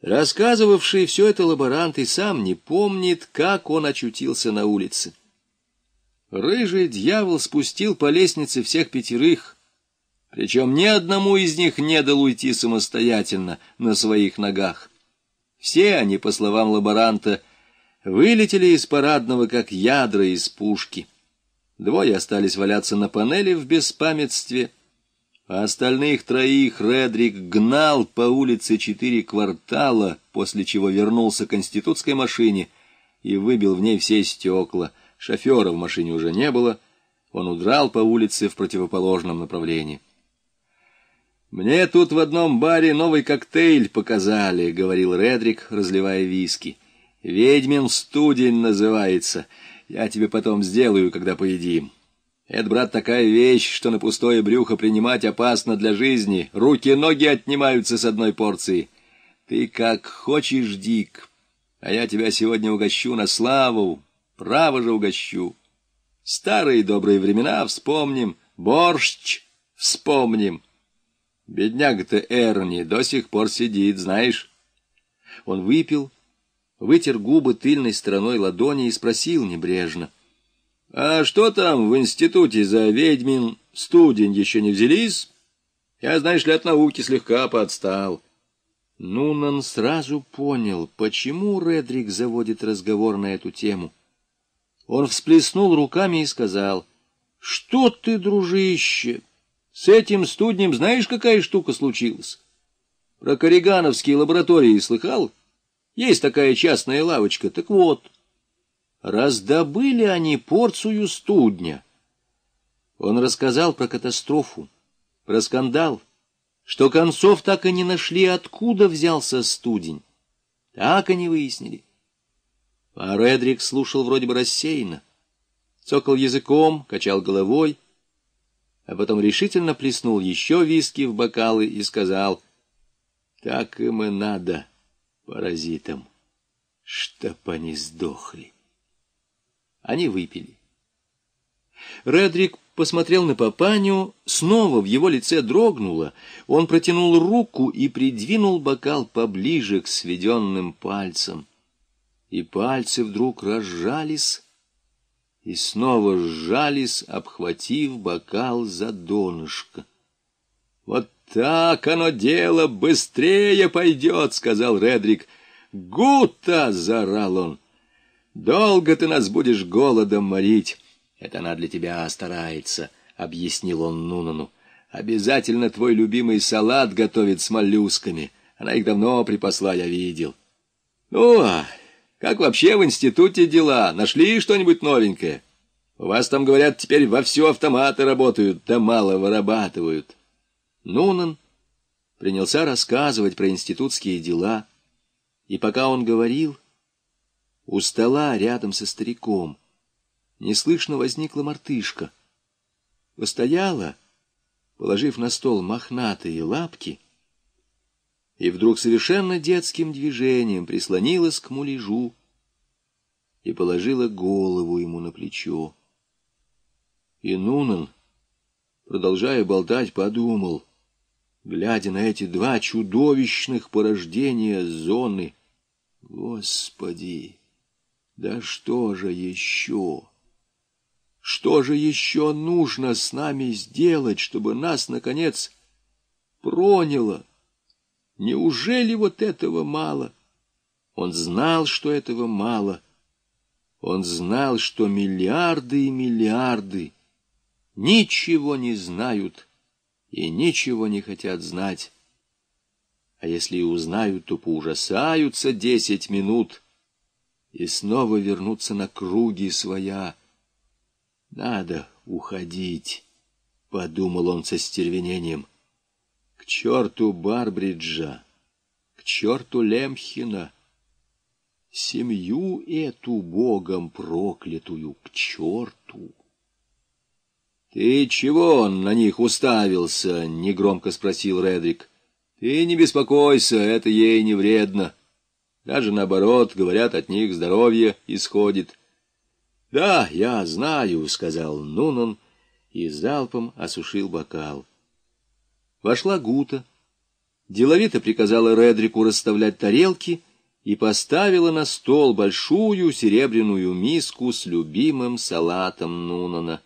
Рассказывавший все это лаборант и сам не помнит, как он очутился на улице. Рыжий дьявол спустил по лестнице всех пятерых, причем ни одному из них не дал уйти самостоятельно на своих ногах. Все они, по словам лаборанта, вылетели из парадного, как ядра из пушки. Двое остались валяться на панели в беспамятстве, а остальных троих Редрик гнал по улице четыре квартала, после чего вернулся к институтской машине и выбил в ней все стекла. Шофера в машине уже не было, он удрал по улице в противоположном направлении. «Мне тут в одном баре новый коктейль показали», — говорил Редрик, разливая виски. «Ведьмин студень называется. Я тебе потом сделаю, когда поедим. Это, брат, такая вещь, что на пустое брюхо принимать опасно для жизни. Руки-ноги отнимаются с одной порции. Ты как хочешь, Дик, а я тебя сегодня угощу на славу. Право же угощу. Старые добрые времена вспомним, борщ вспомним». Бедняга-то Эрни до сих пор сидит, знаешь. Он выпил, вытер губы тыльной стороной ладони и спросил небрежно. — А что там в институте за ведьмин студень еще не взялись? Я, знаешь ли, от науки слегка подстал. Нунан сразу понял, почему Редрик заводит разговор на эту тему. Он всплеснул руками и сказал, — Что ты, дружище, с этим студнем знаешь, какая штука случилась? Про корригановские лаборатории слыхал? Есть такая частная лавочка. Так вот, раздобыли они порцию студня. Он рассказал про катастрофу, про скандал, что концов так и не нашли, откуда взялся студень. Так они выяснили. А Редрик слушал вроде бы рассеянно, цокал языком, качал головой, а потом решительно плеснул еще виски в бокалы и сказал, «Так им и надо, паразитам, чтоб они сдохли». Они выпили. Редрик посмотрел на папаню, снова в его лице дрогнуло. Он протянул руку и придвинул бокал поближе к сведенным пальцам. И пальцы вдруг разжались, и снова сжались, обхватив бокал за донышко. «Вот так оно дело быстрее пойдет», — сказал Редрик. «Гута!» — заорал он. «Долго ты нас будешь голодом морить. Это она для тебя старается», — объяснил он Нунану. «Обязательно твой любимый салат готовит с моллюсками. Она их давно припасла, я видел». «Ну, а как вообще в институте дела? Нашли что-нибудь новенькое? У вас там, говорят, теперь вовсю автоматы работают, да мало вырабатывают. Нунан принялся рассказывать про институтские дела, и пока он говорил, у стола рядом со стариком неслышно возникла мартышка. Постояла, положив на стол мохнатые лапки, и вдруг совершенно детским движением прислонилась к муляжу и положила голову ему на плечо. И Нунан, продолжая болтать, подумал, глядя на эти два чудовищных порождения зоны, «Господи, да что же еще? Что же еще нужно с нами сделать, чтобы нас, наконец, проняло?» Неужели вот этого мало? Он знал, что этого мало. Он знал, что миллиарды и миллиарды ничего не знают и ничего не хотят знать. А если и узнают, то поужасаются десять минут и снова вернутся на круги своя. Надо уходить, — подумал он со стервенением черту Барбриджа, к черту Лемхина, семью эту богом проклятую к черту. — Ты чего он на них уставился? — негромко спросил Редрик. — Ты не беспокойся, это ей не вредно. Даже наоборот, говорят, от них здоровье исходит. — Да, я знаю, — сказал Нунан и залпом осушил бокал. Вошла Гута, деловито приказала Редрику расставлять тарелки и поставила на стол большую серебряную миску с любимым салатом Нунана.